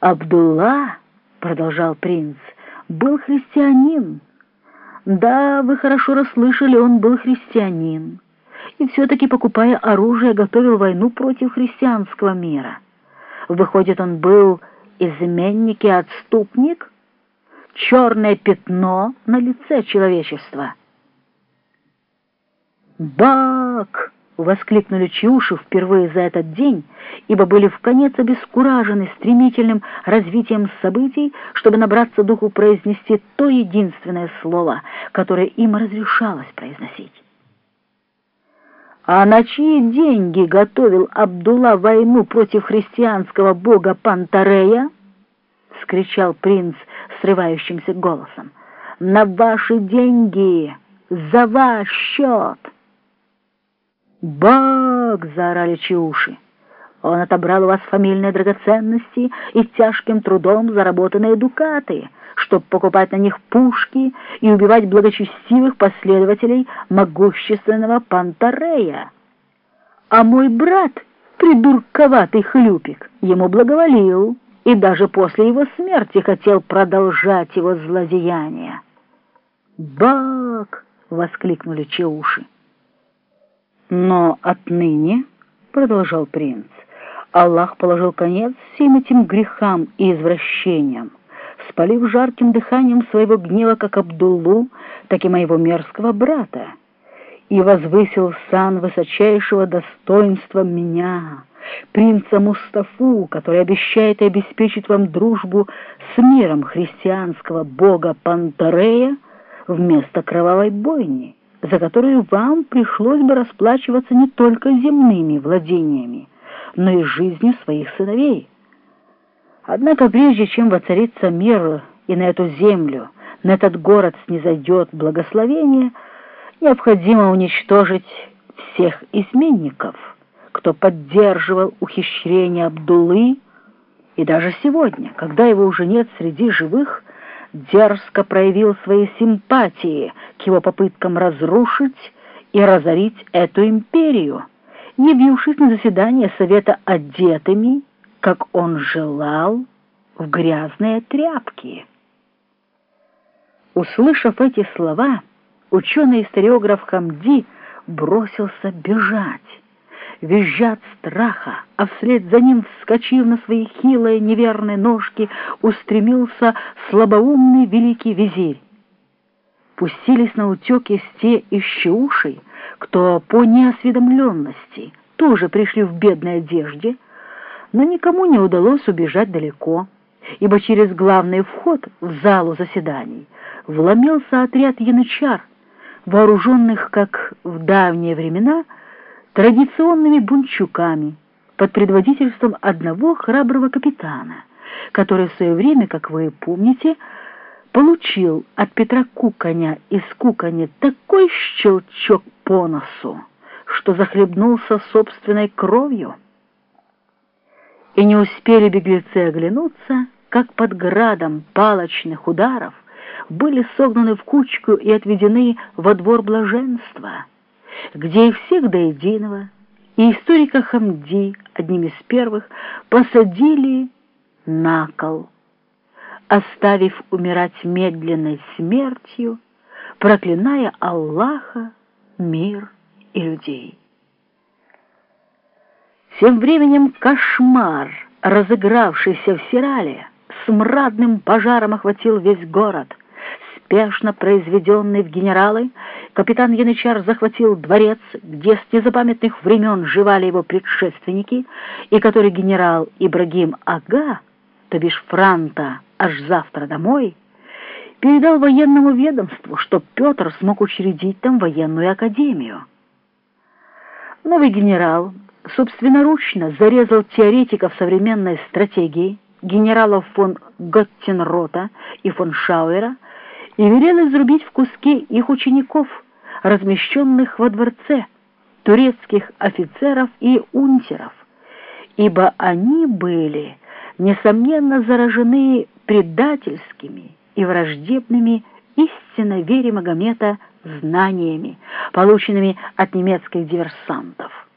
Абдулла, — продолжал принц, — был христианин. Да, вы хорошо расслышали, он был христианин. И все-таки, покупая оружие, готовил войну против христианского мира. Выходит, он был изменник и отступник? Черное пятно на лице человечества. «Бак!» — воскликнули Чиуши впервые за этот день, ибо были в конец обескуражены стремительным развитием событий, чтобы набраться духу произнести то единственное слово, которое им разрешалось произносить. «А на чьи деньги готовил Абдулла войну против христианского бога Пантарея?» — скричал принц срывающимся голосом. «На ваши деньги! За ваш счет!» «Бак!» — заорали чиуши. «Он отобрал у вас фамильные драгоценности и тяжким трудом заработанные дукаты, чтобы покупать на них пушки и убивать благочестивых последователей могущественного Пантарея. А мой брат, придурковатый хлюпик, ему благоволил» и даже после его смерти хотел продолжать его злодеяния. «Бак!» — воскликнули Чеуши. Но отныне, — продолжал принц, — Аллах положил конец всем этим грехам и извращениям, спалив жарким дыханием своего гнева как Абдуллу, так и моего мерзкого брата, и возвысил сан высочайшего достоинства меня, принца Мустафу, который обещает и обеспечит вам дружбу с миром христианского бога Пантарея вместо кровавой бойни за которую вам пришлось бы расплачиваться не только земными владениями, но и жизнью своих сыновей. Однако прежде чем воцарится мир и на эту землю, на этот город снизойдет благословение, необходимо уничтожить всех изменников, кто поддерживал ухищрение Абдулы, и даже сегодня, когда его уже нет среди живых, дерзко проявил свои симпатии к его попыткам разрушить и разорить эту империю, явившись на заседание Совета одетыми, как он желал, в грязные тряпки. Услышав эти слова, ученый-историограф Хамди бросился бежать визжа страха, а вслед за ним, вскочив на свои хилые неверные ножки, устремился слабоумный великий визирь. Пустились на утеки те ищеушей, кто по неосведомленности тоже пришли в бедной одежде, но никому не удалось убежать далеко, ибо через главный вход в залу заседаний вломился отряд янычар, вооруженных, как в давние времена, традиционными бунчуками под предводительством одного храброго капитана, который в свое время, как вы помните, получил от Петра Куканя из Куканя такой щелчок по носу, что захлебнулся собственной кровью. И не успели беглецы оглянуться, как под градом палочных ударов были согнаны в кучку и отведены во двор блаженства — где и всех до единого, и историка Хамди, одним из первых, посадили на кол, оставив умирать медленной смертью, проклиная Аллаха, мир и людей. Тем временем кошмар, разыгравшийся в Сирале, смрадным пожаром охватил весь город — спешно произведенный в генералы, капитан Янычар захватил дворец, где с незапамятных времен живали его предшественники, и который генерал Ибрагим Ага, то бишь Франта, аж завтра домой, передал военному ведомству, что Петр смог учредить там военную академию. Новый генерал собственноручно зарезал теоретиков современной стратегии, генералов фон Готтенрота и фон Шауэра, и велел изрубить в куски их учеников, размещенных во дворце, турецких офицеров и унтеров, ибо они были, несомненно, заражены предательскими и враждебными истинно вере Магомета знаниями, полученными от немецких диверсантов.